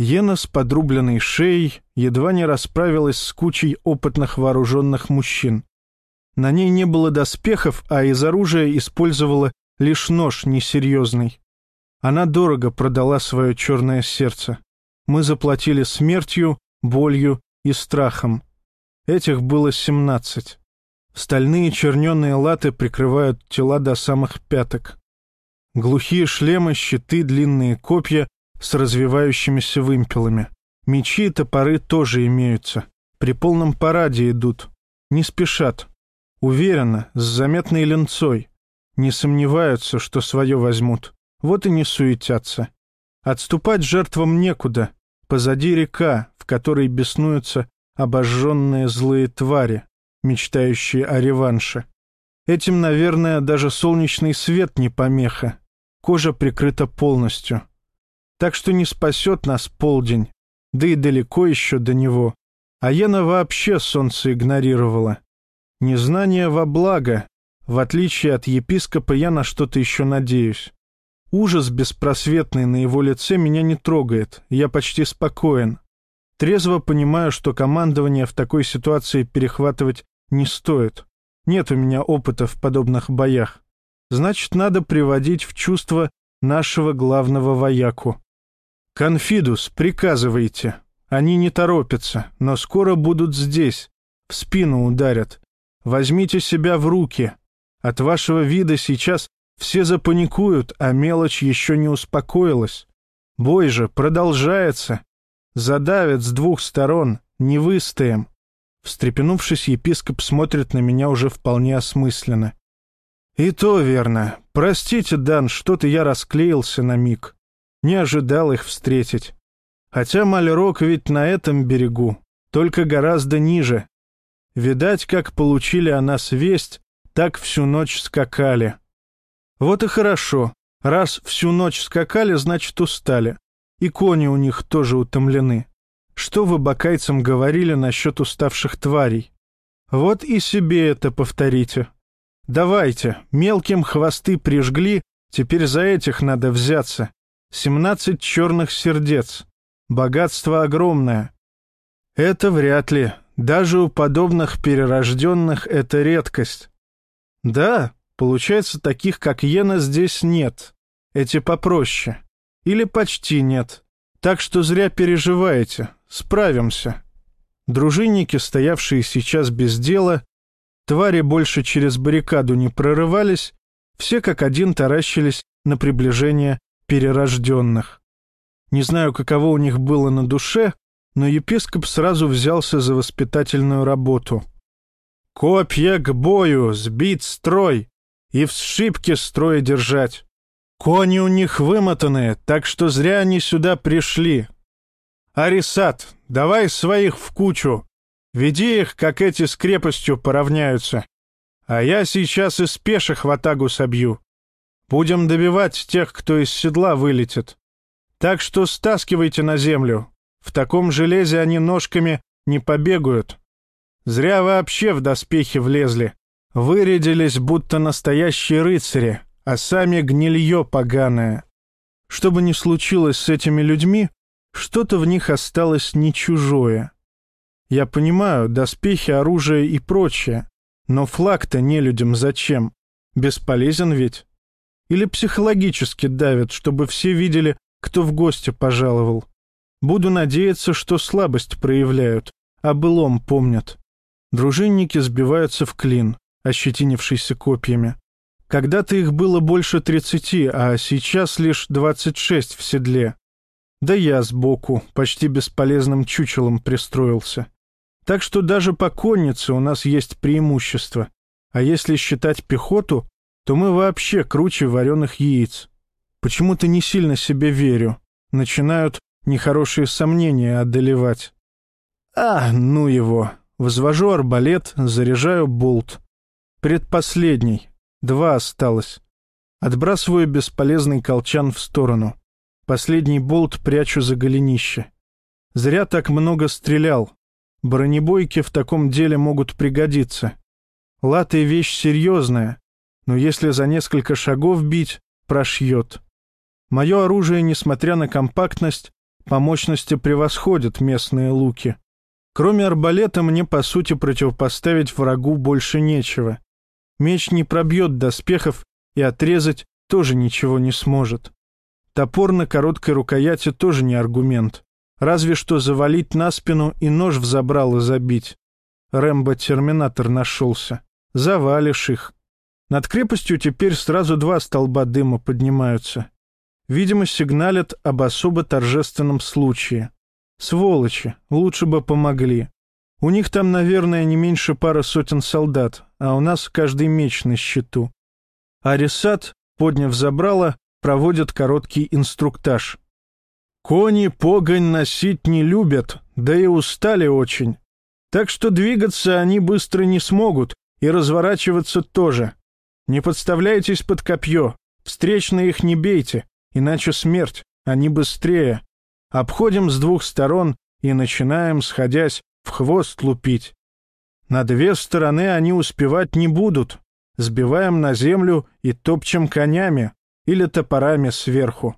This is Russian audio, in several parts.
Ена с подрубленной шеей едва не расправилась с кучей опытных вооруженных мужчин. На ней не было доспехов, а из оружия использовала лишь нож несерьезный. Она дорого продала свое черное сердце. Мы заплатили смертью, болью и страхом. Этих было семнадцать. Стальные черненые латы прикрывают тела до самых пяток. Глухие шлемы, щиты, длинные копья с развивающимися вымпелами. Мечи и топоры тоже имеются. При полном параде идут. Не спешат. Уверенно, с заметной ленцой. Не сомневаются, что свое возьмут. Вот и не суетятся. Отступать жертвам некуда. Позади река, в которой беснуются обожженные злые твари, мечтающие о реванше. Этим, наверное, даже солнечный свет не помеха. Кожа прикрыта полностью. Так что не спасет нас полдень, да и далеко еще до него. А Ена вообще солнце игнорировала. Незнание во благо. В отличие от епископа, я на что-то еще надеюсь. Ужас беспросветный на его лице меня не трогает, я почти спокоен. Трезво понимаю, что командование в такой ситуации перехватывать не стоит. Нет у меня опыта в подобных боях. Значит, надо приводить в чувство нашего главного вояку. «Конфидус, приказывайте. Они не торопятся, но скоро будут здесь. В спину ударят. Возьмите себя в руки. От вашего вида сейчас все запаникуют, а мелочь еще не успокоилась. Бой же продолжается. Задавят с двух сторон, не выстоим». Встрепенувшись, епископ смотрит на меня уже вполне осмысленно. «И то верно. Простите, Дан, что-то я расклеился на миг не ожидал их встретить. Хотя Мальрок ведь на этом берегу, только гораздо ниже. Видать, как получили о нас весть, так всю ночь скакали. Вот и хорошо. Раз всю ночь скакали, значит, устали. И кони у них тоже утомлены. Что вы бакайцам говорили насчет уставших тварей? Вот и себе это повторите. Давайте, мелким хвосты прижгли, теперь за этих надо взяться. Семнадцать черных сердец. Богатство огромное. Это вряд ли. Даже у подобных перерожденных это редкость. Да, получается, таких, как Йена, здесь нет. Эти попроще. Или почти нет. Так что зря переживаете. Справимся. Дружинники, стоявшие сейчас без дела, твари больше через баррикаду не прорывались, все как один таращились на приближение перерожденных. Не знаю, каково у них было на душе, но епископ сразу взялся за воспитательную работу. «Копья к бою, сбить строй и в сшибке строя держать. Кони у них вымотанные, так что зря они сюда пришли. Арисат, давай своих в кучу, веди их, как эти с крепостью поравняются. А я сейчас из пеших в атагу собью. Будем добивать тех, кто из седла вылетит. Так что стаскивайте на землю. В таком железе они ножками не побегают. Зря вообще в доспехи влезли. Вырядились, будто настоящие рыцари, а сами гнилье поганое. Что бы ни случилось с этими людьми, что-то в них осталось не чужое. Я понимаю, доспехи, оружие и прочее, но флаг-то не людям зачем? Бесполезен ведь. Или психологически давят, чтобы все видели, кто в гости пожаловал. Буду надеяться, что слабость проявляют, а былом помнят. Дружинники сбиваются в клин, ощетинившийся копьями. Когда-то их было больше тридцати, а сейчас лишь двадцать шесть в седле. Да я сбоку, почти бесполезным чучелом пристроился. Так что даже по коннице у нас есть преимущество. А если считать пехоту, то мы вообще круче вареных яиц. Почему-то не сильно себе верю. Начинают нехорошие сомнения одолевать. А, ну его. Взвожу арбалет, заряжаю болт. Предпоследний. Два осталось. Отбрасываю бесполезный колчан в сторону. Последний болт прячу за голенище. Зря так много стрелял. Бронебойки в таком деле могут пригодиться. Латы — вещь серьезная, но если за несколько шагов бить, прошьет. Мое оружие, несмотря на компактность, по мощности превосходят местные луки. Кроме арбалета мне, по сути, противопоставить врагу больше нечего. Меч не пробьет доспехов и отрезать тоже ничего не сможет. Топор на короткой рукояти тоже не аргумент. Разве что завалить на спину и нож в забрало забить. Рэмбо-терминатор нашелся. Завалишь их. Над крепостью теперь сразу два столба дыма поднимаются. Видимо, сигналят об особо торжественном случае. Сволочи, лучше бы помогли. У них там, наверное, не меньше пары сотен солдат, а у нас каждый меч на счету. Арисат, подняв забрало, проводит короткий инструктаж. Кони погонь носить не любят, да и устали очень. Так что двигаться они быстро не смогут, и разворачиваться тоже. Не подставляйтесь под копье, встречно их не бейте, иначе смерть, они быстрее. Обходим с двух сторон и начинаем, сходясь, в хвост лупить. На две стороны они успевать не будут. Сбиваем на землю и топчем конями или топорами сверху.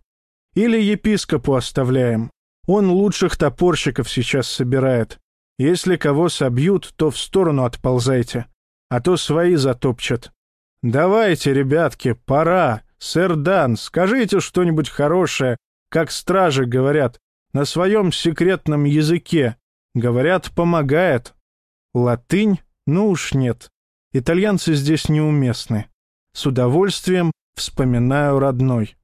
Или епископу оставляем. Он лучших топорщиков сейчас собирает. Если кого собьют, то в сторону отползайте, а то свои затопчат. Давайте, ребятки, пора. Сэр Дан, скажите что-нибудь хорошее, как стражи говорят, на своем секретном языке. Говорят, помогает. Латынь? Ну уж нет. Итальянцы здесь неуместны. С удовольствием вспоминаю родной.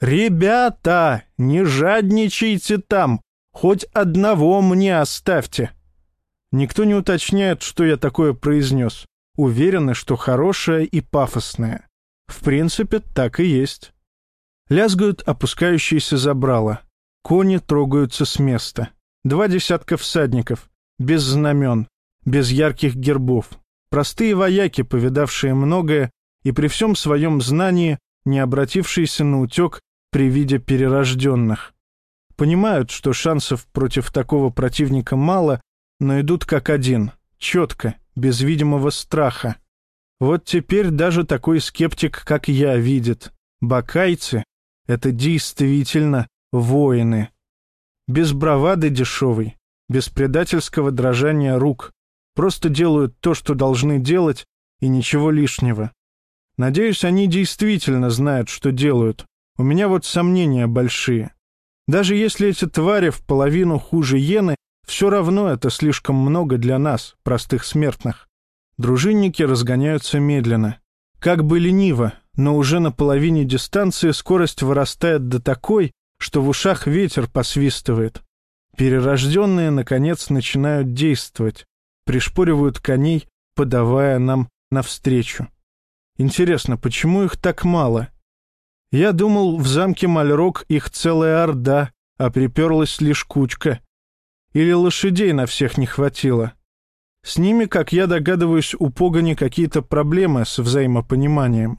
«Ребята, не жадничайте там! Хоть одного мне оставьте!» Никто не уточняет, что я такое произнес. Уверены, что хорошее и пафосное. В принципе, так и есть. Лязгают опускающиеся забрала. Кони трогаются с места. Два десятка всадников, без знамен, без ярких гербов. Простые вояки, повидавшие многое, и при всем своем знании, не обратившиеся на утек при виде перерожденных. Понимают, что шансов против такого противника мало, но идут как один, четко, без видимого страха. Вот теперь даже такой скептик, как я, видит. Бакайцы — это действительно воины. Без бравады дешевой, без предательского дрожания рук. Просто делают то, что должны делать, и ничего лишнего. Надеюсь, они действительно знают, что делают. У меня вот сомнения большие. Даже если эти твари в половину хуже иены, все равно это слишком много для нас, простых смертных. Дружинники разгоняются медленно. Как бы лениво, но уже на половине дистанции скорость вырастает до такой, что в ушах ветер посвистывает. Перерожденные, наконец, начинают действовать, пришпоривают коней, подавая нам навстречу. Интересно, почему их так мало? Я думал, в замке Мальрок их целая орда, а приперлась лишь кучка. Или лошадей на всех не хватило. С ними, как я догадываюсь, у погони какие-то проблемы с взаимопониманием.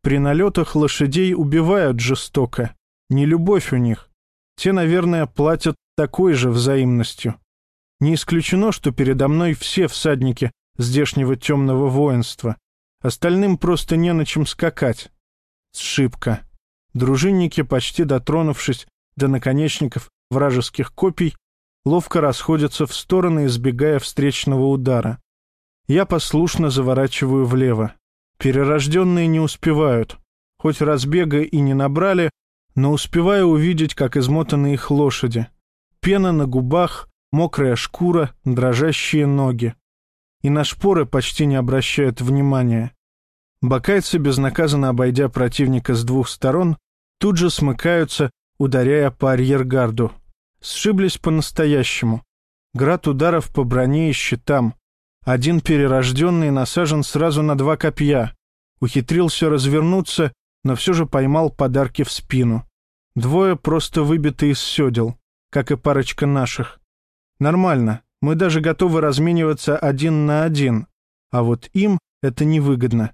При налетах лошадей убивают жестоко, не любовь у них. Те, наверное, платят такой же взаимностью. Не исключено, что передо мной все всадники здешнего темного воинства. Остальным просто не на чем скакать. Сшибка. Дружинники, почти дотронувшись до наконечников вражеских копий, ловко расходятся в стороны, избегая встречного удара. Я послушно заворачиваю влево. Перерожденные не успевают. Хоть разбега и не набрали, но успеваю увидеть, как измотаны их лошади. Пена на губах, мокрая шкура, дрожащие ноги. И на шпоры почти не обращают внимания. Бакайцы, безнаказанно обойдя противника с двух сторон, тут же смыкаются, ударяя по арьергарду. Сшиблись по-настоящему. Град ударов по броне и щитам. Один перерожденный насажен сразу на два копья. Ухитрился развернуться но все же поймал подарки в спину. Двое просто выбиты из седел, как и парочка наших. Нормально, мы даже готовы размениваться один на один, а вот им это невыгодно.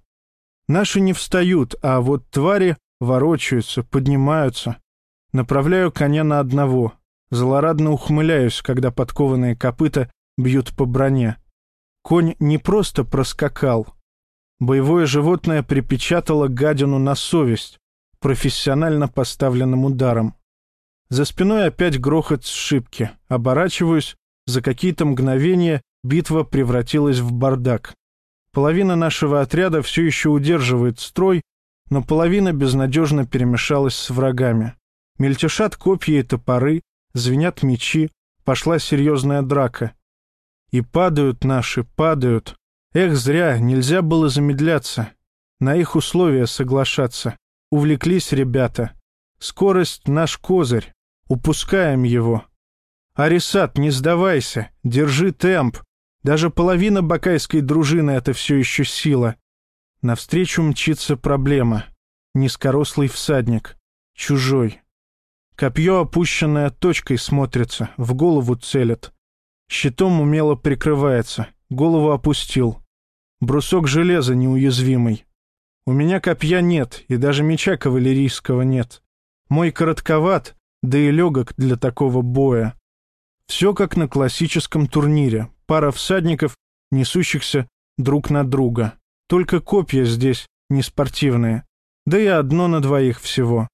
Наши не встают, а вот твари ворочаются, поднимаются. Направляю коня на одного. Злорадно ухмыляюсь, когда подкованные копыта бьют по броне. Конь не просто проскакал, Боевое животное припечатало гадину на совесть профессионально поставленным ударом. За спиной опять грохот сшибки. Оборачиваюсь. За какие-то мгновения битва превратилась в бардак. Половина нашего отряда все еще удерживает строй, но половина безнадежно перемешалась с врагами. Мельтешат копья и топоры, звенят мечи, пошла серьезная драка. И падают наши, падают. Эх, зря, нельзя было замедляться. На их условия соглашаться. Увлеклись ребята. Скорость — наш козырь. Упускаем его. Арисат, не сдавайся, держи темп. Даже половина бакайской дружины — это все еще сила. Навстречу мчится проблема. Низкорослый всадник. Чужой. Копье, опущенное точкой, смотрится, в голову целит. Щитом умело прикрывается, голову опустил. Брусок железа неуязвимый. У меня копья нет, и даже меча кавалерийского нет. Мой коротковат, да и легок для такого боя. Все как на классическом турнире. Пара всадников, несущихся друг на друга. Только копья здесь не спортивные. Да и одно на двоих всего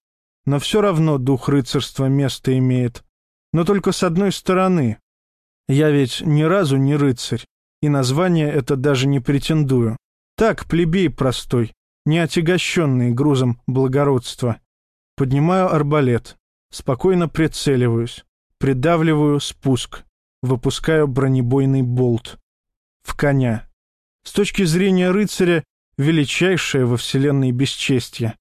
но все равно дух рыцарства место имеет. Но только с одной стороны. Я ведь ни разу не рыцарь, и название это даже не претендую. Так, плебей простой, не отягощенный грузом благородства. Поднимаю арбалет, спокойно прицеливаюсь, придавливаю спуск, выпускаю бронебойный болт. В коня. С точки зрения рыцаря, величайшее во вселенной бесчестье.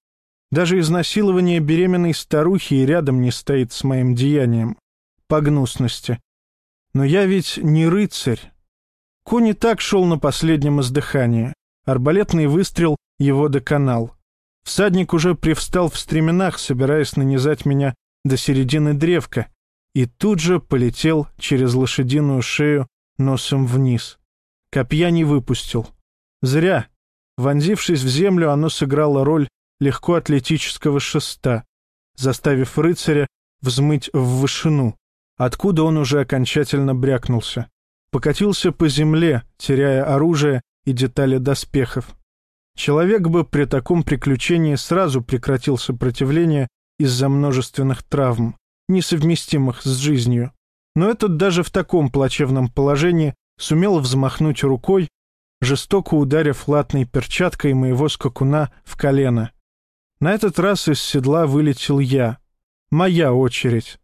Даже изнасилование беременной старухи и рядом не стоит с моим деянием. По гнусности. Но я ведь не рыцарь. Конь и так шел на последнем издыхании. Арбалетный выстрел его доконал. Всадник уже привстал в стременах, собираясь нанизать меня до середины древка, и тут же полетел через лошадиную шею носом вниз. Копья не выпустил. Зря. Вонзившись в землю, оно сыграло роль легкоатлетического шеста, заставив рыцаря взмыть в вышину, откуда он уже окончательно брякнулся. Покатился по земле, теряя оружие и детали доспехов. Человек бы при таком приключении сразу прекратил сопротивление из-за множественных травм, несовместимых с жизнью. Но этот даже в таком плачевном положении сумел взмахнуть рукой, жестоко ударив латной перчаткой моего скакуна в колено. На этот раз из седла вылетел я. Моя очередь.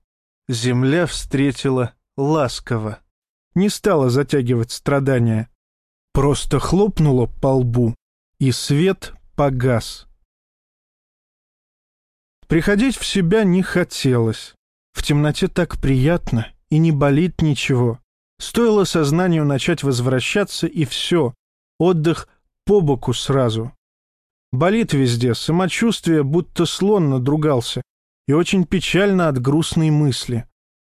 Земля встретила ласково. Не стала затягивать страдания. Просто хлопнула по лбу, и свет погас. Приходить в себя не хотелось. В темноте так приятно, и не болит ничего. Стоило сознанию начать возвращаться, и все. Отдых по боку сразу. Болит везде, самочувствие будто слон надругался. И очень печально от грустной мысли.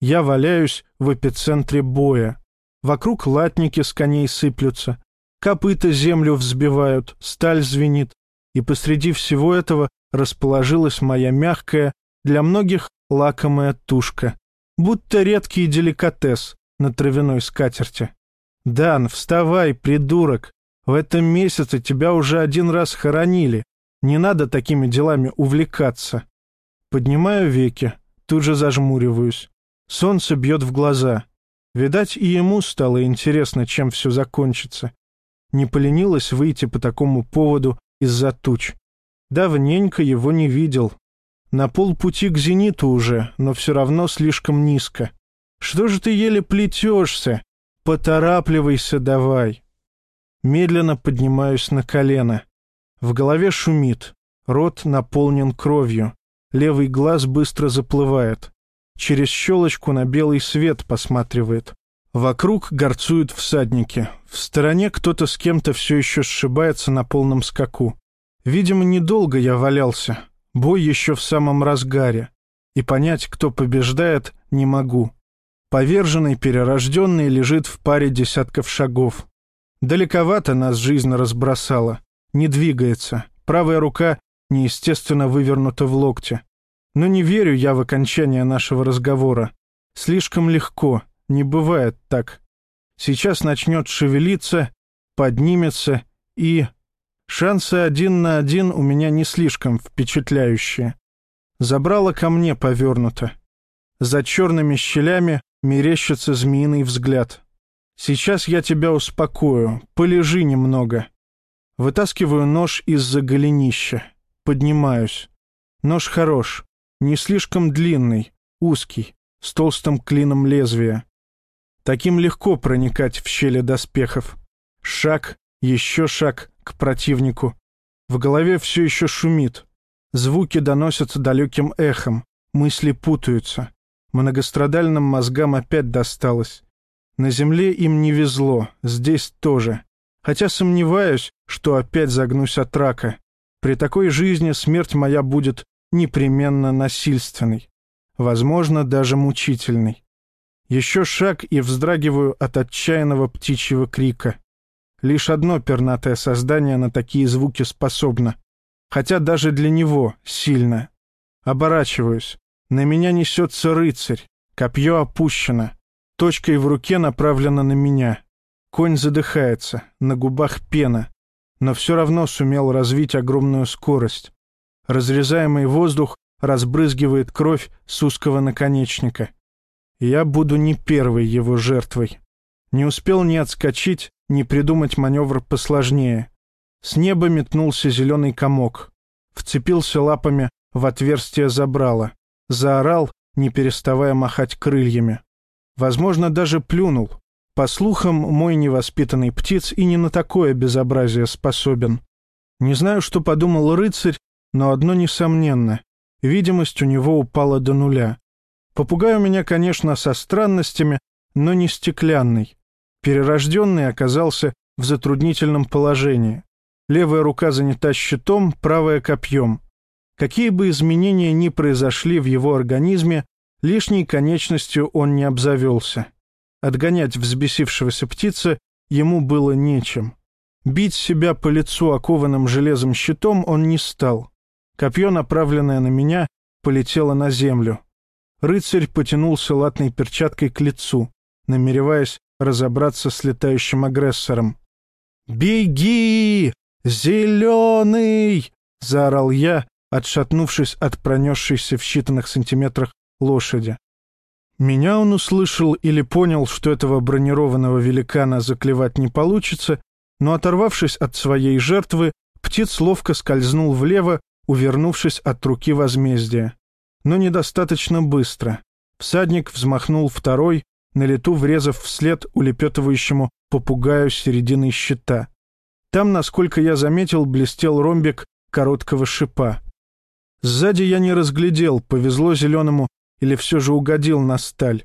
Я валяюсь в эпицентре боя. Вокруг латники с коней сыплются. Копыта землю взбивают, сталь звенит. И посреди всего этого расположилась моя мягкая, для многих лакомая тушка. Будто редкий деликатес на травяной скатерти. «Дан, вставай, придурок! В этом месяце тебя уже один раз хоронили. Не надо такими делами увлекаться. Поднимаю веки, тут же зажмуриваюсь. Солнце бьет в глаза. Видать, и ему стало интересно, чем все закончится. Не поленилась выйти по такому поводу из-за туч. Давненько его не видел. На полпути к зениту уже, но все равно слишком низко. Что же ты еле плетешься? Поторапливайся давай. Медленно поднимаюсь на колено. В голове шумит, рот наполнен кровью, левый глаз быстро заплывает. Через щелочку на белый свет посматривает. Вокруг горцуют всадники. В стороне кто-то с кем-то все еще сшибается на полном скаку. Видимо, недолго я валялся. Бой еще в самом разгаре. И понять, кто побеждает, не могу. Поверженный перерожденный лежит в паре десятков шагов. Далековато нас жизнь разбросала. Не двигается. Правая рука неестественно вывернута в локте. Но не верю я в окончание нашего разговора. Слишком легко. Не бывает так. Сейчас начнет шевелиться, поднимется и... Шансы один на один у меня не слишком впечатляющие. Забрала ко мне повернуто. За черными щелями мерещится змеиный взгляд. Сейчас я тебя успокою, полежи немного. Вытаскиваю нож из-за голенища. Поднимаюсь. Нож хорош, не слишком длинный, узкий, с толстым клином лезвия. Таким легко проникать в щели доспехов. Шаг, еще шаг к противнику. В голове все еще шумит. Звуки доносятся далеким эхом, мысли путаются. Многострадальным мозгам опять досталось. На земле им не везло, здесь тоже. Хотя сомневаюсь, что опять загнусь от рака. При такой жизни смерть моя будет непременно насильственной. Возможно, даже мучительной. Еще шаг и вздрагиваю от отчаянного птичьего крика. Лишь одно пернатое создание на такие звуки способно. Хотя даже для него сильно. Оборачиваюсь. На меня несется рыцарь. Копье опущено. Точкой в руке направлено на меня. Конь задыхается, на губах пена. Но все равно сумел развить огромную скорость. Разрезаемый воздух разбрызгивает кровь с узкого наконечника. Я буду не первой его жертвой. Не успел ни отскочить, ни придумать маневр посложнее. С неба метнулся зеленый комок. Вцепился лапами в отверстие забрала заорал, не переставая махать крыльями. Возможно, даже плюнул. По слухам, мой невоспитанный птиц и не на такое безобразие способен. Не знаю, что подумал рыцарь, но одно несомненно. Видимость у него упала до нуля. Попугай у меня, конечно, со странностями, но не стеклянный. Перерожденный оказался в затруднительном положении. Левая рука занята щитом, правая — копьем. Какие бы изменения ни произошли в его организме, лишней конечностью он не обзавелся. Отгонять взбесившегося птица ему было нечем. Бить себя по лицу окованным железом щитом он не стал. Копье, направленное на меня, полетело на землю. Рыцарь потянулся латной перчаткой к лицу, намереваясь разобраться с летающим агрессором. «Беги! Зеленый!» — заорал я, отшатнувшись от пронесшейся в считанных сантиметрах лошади. Меня он услышал или понял, что этого бронированного великана заклевать не получится, но, оторвавшись от своей жертвы, птиц ловко скользнул влево, увернувшись от руки возмездия. Но недостаточно быстро. Всадник взмахнул второй, на лету врезав вслед улепетывающему попугаю середины щита. Там, насколько я заметил, блестел ромбик короткого шипа. Сзади я не разглядел, повезло зеленому или все же угодил на сталь.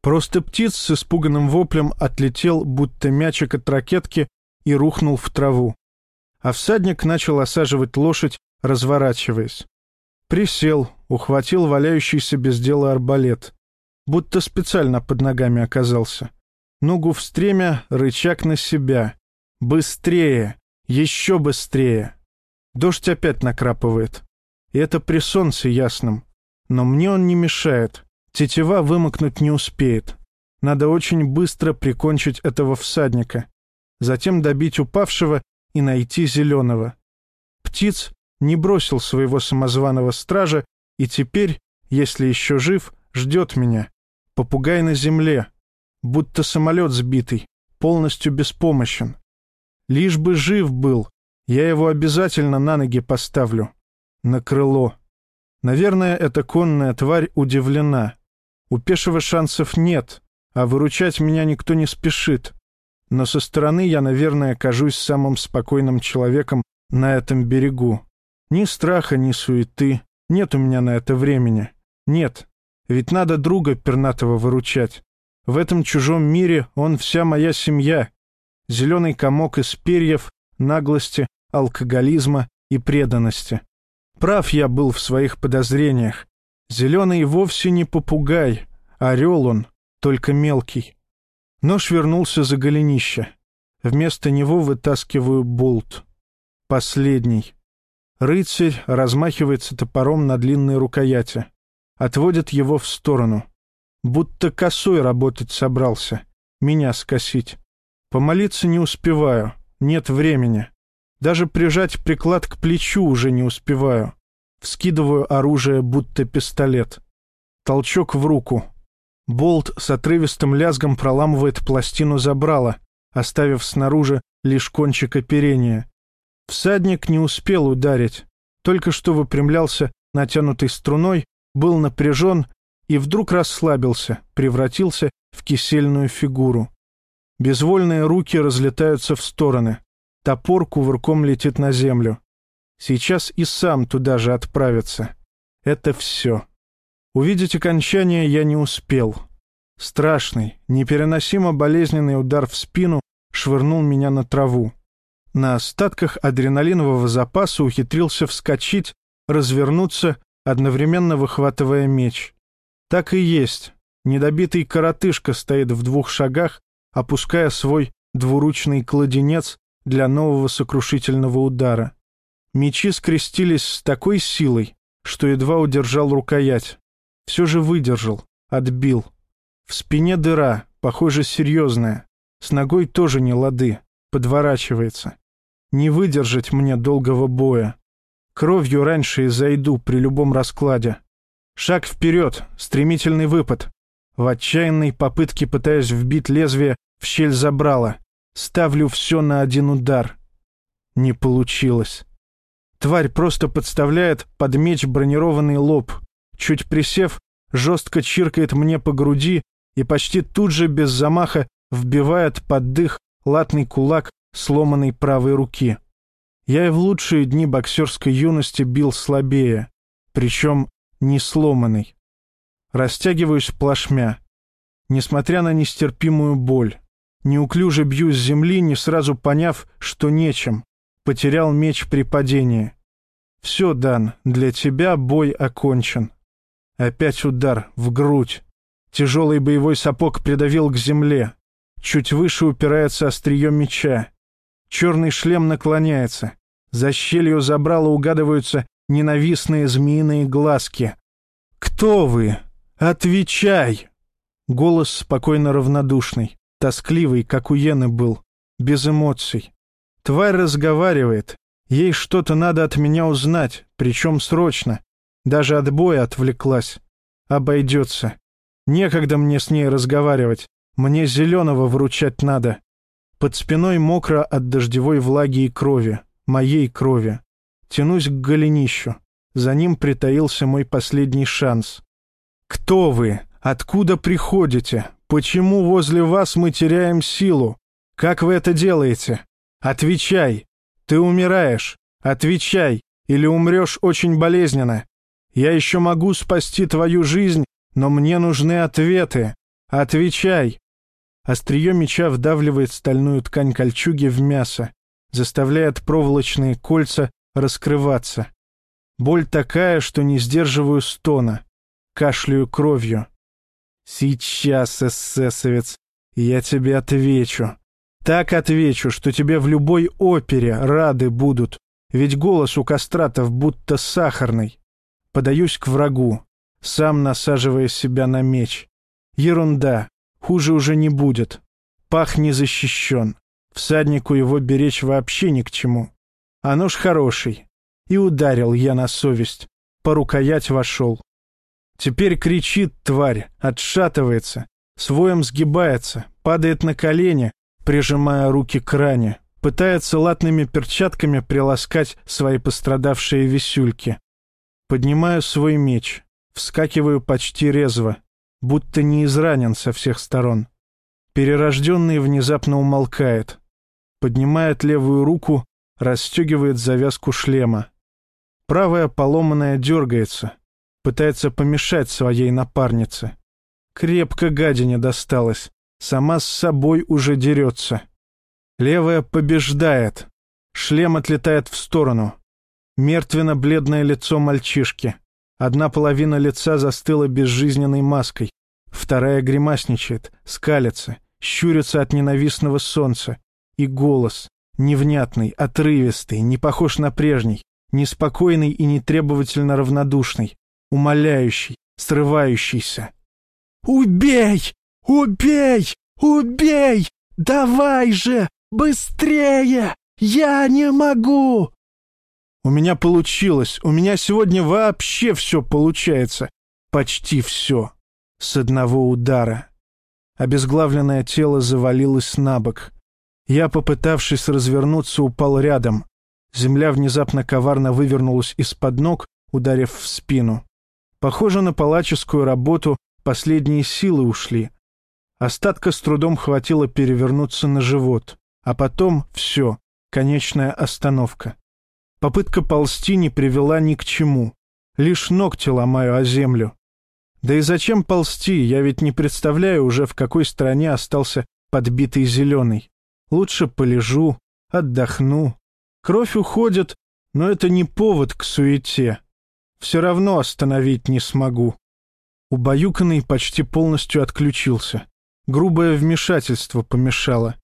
Просто птиц с испуганным воплем отлетел, будто мячик от ракетки, и рухнул в траву. А всадник начал осаживать лошадь, разворачиваясь. Присел, ухватил валяющийся без дела арбалет. Будто специально под ногами оказался. Ногу в стремя, рычаг на себя. Быстрее! Еще быстрее! Дождь опять накрапывает. И это при солнце ясном. Но мне он не мешает. Тетива вымокнуть не успеет. Надо очень быстро прикончить этого всадника. Затем добить упавшего и найти зеленого. Птиц не бросил своего самозваного стража и теперь, если еще жив, ждет меня. Попугай на земле, будто самолет сбитый, полностью беспомощен. Лишь бы жив был, я его обязательно на ноги поставлю на крыло. Наверное, эта конная тварь удивлена. У пешего шансов нет, а выручать меня никто не спешит. Но со стороны я, наверное, кажусь самым спокойным человеком на этом берегу. Ни страха, ни суеты. Нет у меня на это времени. Нет. Ведь надо друга пернатого выручать. В этом чужом мире он вся моя семья. Зеленый комок из перьев, наглости, алкоголизма и преданности. Прав я был в своих подозрениях. Зеленый вовсе не попугай, орел он, только мелкий. Нож вернулся за голенище. Вместо него вытаскиваю болт. Последний. Рыцарь размахивается топором на длинной рукояти. Отводит его в сторону. Будто косой работать собрался. Меня скосить. Помолиться не успеваю. Нет времени. Даже прижать приклад к плечу уже не успеваю. Вскидываю оружие, будто пистолет. Толчок в руку. Болт с отрывистым лязгом проламывает пластину забрала, оставив снаружи лишь кончик оперения. Всадник не успел ударить, только что выпрямлялся натянутой струной, был напряжен и вдруг расслабился, превратился в кисельную фигуру. Безвольные руки разлетаются в стороны. Топор кувырком летит на землю. Сейчас и сам туда же отправится. Это все. Увидеть окончание я не успел. Страшный, непереносимо болезненный удар в спину швырнул меня на траву. На остатках адреналинового запаса ухитрился вскочить, развернуться, одновременно выхватывая меч. Так и есть. Недобитый коротышка стоит в двух шагах, опуская свой двуручный кладенец для нового сокрушительного удара. Мечи скрестились с такой силой, что едва удержал рукоять. Все же выдержал, отбил. В спине дыра, похоже, серьезная. С ногой тоже не лады, подворачивается. Не выдержать мне долгого боя. Кровью раньше и зайду при любом раскладе. Шаг вперед, стремительный выпад. В отчаянной попытке пытаясь вбить лезвие в щель забрала. Ставлю все на один удар. Не получилось. Тварь просто подставляет под меч бронированный лоб. Чуть присев, жестко чиркает мне по груди и почти тут же без замаха вбивает под дых латный кулак сломанной правой руки. Я и в лучшие дни боксерской юности бил слабее, причем не сломанный. Растягиваюсь плашмя. Несмотря на нестерпимую боль, неуклюже бью с земли, не сразу поняв, что нечем. Потерял меч при падении. Все, Дан, для тебя бой окончен. Опять удар в грудь. Тяжелый боевой сапог придавил к земле. Чуть выше упирается острие меча. Черный шлем наклоняется. За щелью забрала угадываются ненавистные змеиные глазки. «Кто вы? Отвечай!» Голос спокойно равнодушный, тоскливый, как у Йены был, без эмоций. Тварь разговаривает. Ей что-то надо от меня узнать, причем срочно. Даже от боя отвлеклась. Обойдется. Некогда мне с ней разговаривать. Мне зеленого вручать надо. Под спиной мокро от дождевой влаги и крови. Моей крови. Тянусь к голенищу. За ним притаился мой последний шанс. «Кто вы? Откуда приходите? Почему возле вас мы теряем силу? Как вы это делаете? Отвечай! Ты умираешь! Отвечай! Или умрешь очень болезненно! Я еще могу спасти твою жизнь, но мне нужны ответы! Отвечай!» Острие меча вдавливает стальную ткань кольчуги в мясо, заставляет проволочные кольца раскрываться. Боль такая, что не сдерживаю стона. Кашляю кровью. Сейчас, эсэсовец, я тебе отвечу. Так отвечу, что тебе в любой опере рады будут, ведь голос у кастратов будто сахарный. Подаюсь к врагу, сам насаживая себя на меч. Ерунда, хуже уже не будет. Пах не защищен. Всаднику его беречь вообще ни к чему. А нож хороший. И ударил я на совесть. По рукоять вошел. Теперь кричит тварь, отшатывается, своем сгибается, падает на колени, прижимая руки к ране, пытается латными перчатками приласкать свои пострадавшие висюльки. Поднимаю свой меч, вскакиваю почти резво, будто не изранен со всех сторон. Перерожденный внезапно умолкает, поднимает левую руку, расстегивает завязку шлема. Правая поломанная дергается, пытается помешать своей напарнице. Крепко гадине досталось, сама с собой уже дерется. Левая побеждает, шлем отлетает в сторону. Мертвенно-бледное лицо мальчишки. Одна половина лица застыла безжизненной маской, вторая гримасничает, скалится, щурится от ненавистного солнца. И голос, Невнятный, отрывистый, не похож на прежний, неспокойный и нетребовательно равнодушный, умоляющий, срывающийся. «Убей! Убей! Убей! Давай же! Быстрее! Я не могу!» У меня получилось, у меня сегодня вообще все получается. Почти все. С одного удара. Обезглавленное тело завалилось на бок. Я, попытавшись развернуться, упал рядом. Земля внезапно коварно вывернулась из-под ног, ударив в спину. Похоже на палаческую работу, последние силы ушли. Остатка с трудом хватило перевернуться на живот. А потом все, конечная остановка. Попытка ползти не привела ни к чему. Лишь ногти ломаю о землю. Да и зачем ползти, я ведь не представляю уже, в какой стране остался подбитый зеленый. Лучше полежу, отдохну. Кровь уходит, но это не повод к суете. Все равно остановить не смогу. Убаюканный почти полностью отключился. Грубое вмешательство помешало.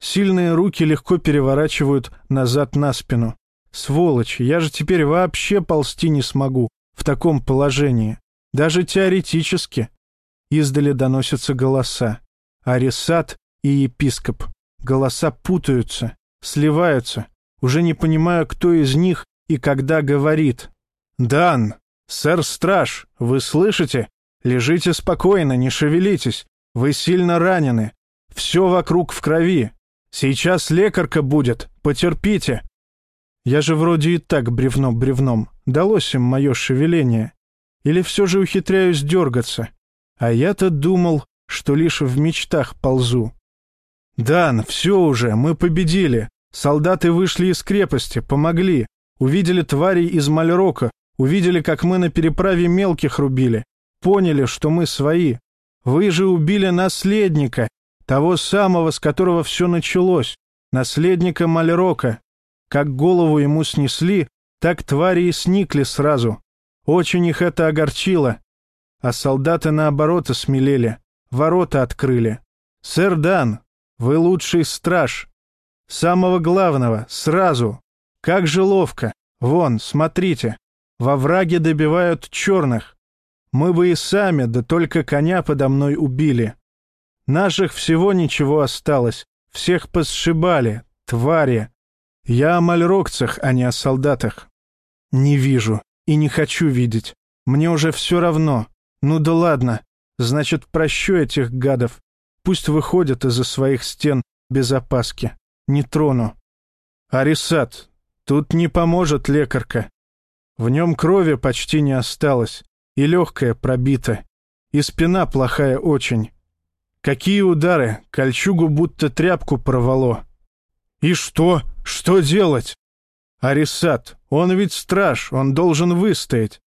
Сильные руки легко переворачивают назад на спину. Сволочь, я же теперь вообще ползти не смогу в таком положении. Даже теоретически. Издали доносятся голоса. Арисат и епископ. Голоса путаются, сливаются. Уже не понимаю, кто из них и когда говорит. «Дан! Сэр-страж! Вы слышите? Лежите спокойно, не шевелитесь. Вы сильно ранены. Все вокруг в крови. Сейчас лекарка будет. Потерпите». Я же вроде и так бревно бревном. Далось им мое шевеление. Или все же ухитряюсь дергаться? А я-то думал, что лишь в мечтах ползу. «Дан, все уже, мы победили. Солдаты вышли из крепости, помогли. Увидели тварей из Мальрока, увидели, как мы на переправе мелких рубили. Поняли, что мы свои. Вы же убили наследника, того самого, с которого все началось, наследника Мальрока. Как голову ему снесли, так твари и сникли сразу. Очень их это огорчило. А солдаты, наоборот, осмелели. Ворота открыли. «Сэр Дан, вы лучший страж. Самого главного, сразу. Как же ловко. Вон, смотрите. Во враге добивают черных. Мы бы и сами, да только коня подо мной убили. Наших всего ничего осталось. Всех посшибали. Твари. Я о мальрокцах, а не о солдатах. Не вижу. И не хочу видеть. Мне уже все равно. Ну да ладно. Значит, прощу этих гадов. Пусть выходят из-за своих стен без опаски. Не трону. Арисат, тут не поможет лекарка. В нем крови почти не осталось, и легкая пробита, и спина плохая очень. Какие удары, кольчугу будто тряпку порвало. И что? Что делать? Арисат, он ведь страж, он должен выстоять.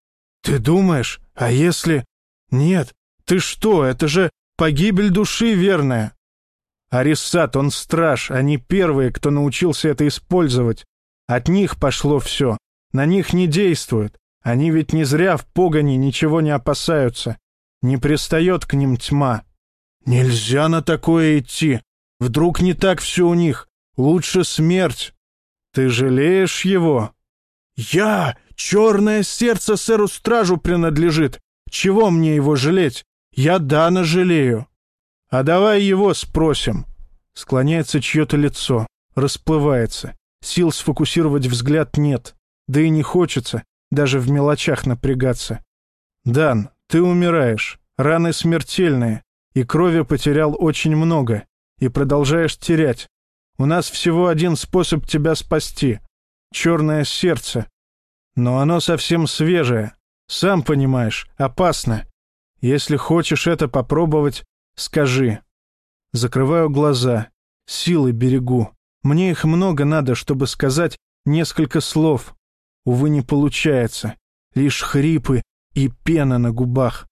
Ты думаешь, а если... Нет, ты что, это же погибель души верная. Арисат, он страж, они первые, кто научился это использовать. От них пошло все. На них не действует. Они ведь не зря в погоне ничего не опасаются. Не пристает к ним тьма. Нельзя на такое идти. Вдруг не так все у них. Лучше смерть. Ты жалеешь его? «Я! Черное сердце сэру-стражу принадлежит! Чего мне его жалеть? Я Дана жалею!» «А давай его спросим!» Склоняется чье-то лицо, расплывается. Сил сфокусировать взгляд нет, да и не хочется даже в мелочах напрягаться. «Дан, ты умираешь, раны смертельные, и крови потерял очень много, и продолжаешь терять. У нас всего один способ тебя спасти черное сердце. Но оно совсем свежее. Сам понимаешь, опасно. Если хочешь это попробовать, скажи. Закрываю глаза. Силы берегу. Мне их много надо, чтобы сказать несколько слов. Увы, не получается. Лишь хрипы и пена на губах.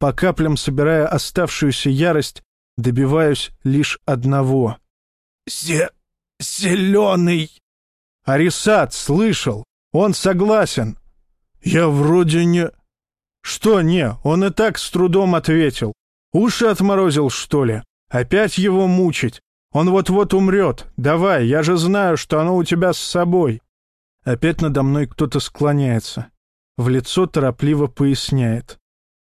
По каплям, собирая оставшуюся ярость, добиваюсь лишь одного. «Зе... зеленый!» Арисат слышал. Он согласен. Я вроде не... Что не? Он и так с трудом ответил. Уши отморозил, что ли? Опять его мучить? Он вот-вот умрет. Давай, я же знаю, что оно у тебя с собой. Опять надо мной кто-то склоняется. В лицо торопливо поясняет.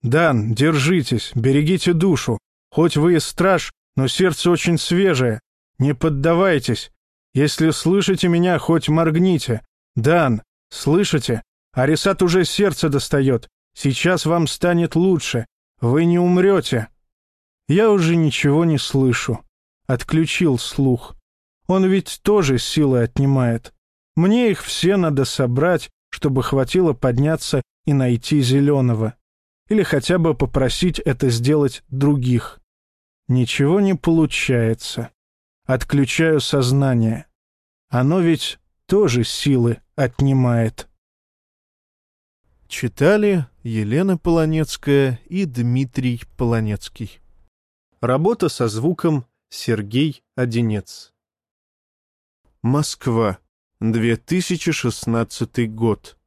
«Дан, держитесь, берегите душу. Хоть вы и страж, но сердце очень свежее. Не поддавайтесь. Если слышите меня, хоть моргните. Дан, слышите? Арисат уже сердце достает. Сейчас вам станет лучше. Вы не умрете. Я уже ничего не слышу. Отключил слух. Он ведь тоже силы отнимает. Мне их все надо собрать, чтобы хватило подняться и найти зеленого. Или хотя бы попросить это сделать других. Ничего не получается. Отключаю сознание. Оно ведь тоже силы отнимает. Читали Елена Полонецкая и Дмитрий Полонецкий. Работа со звуком Сергей Одинец. Москва. 2016 год.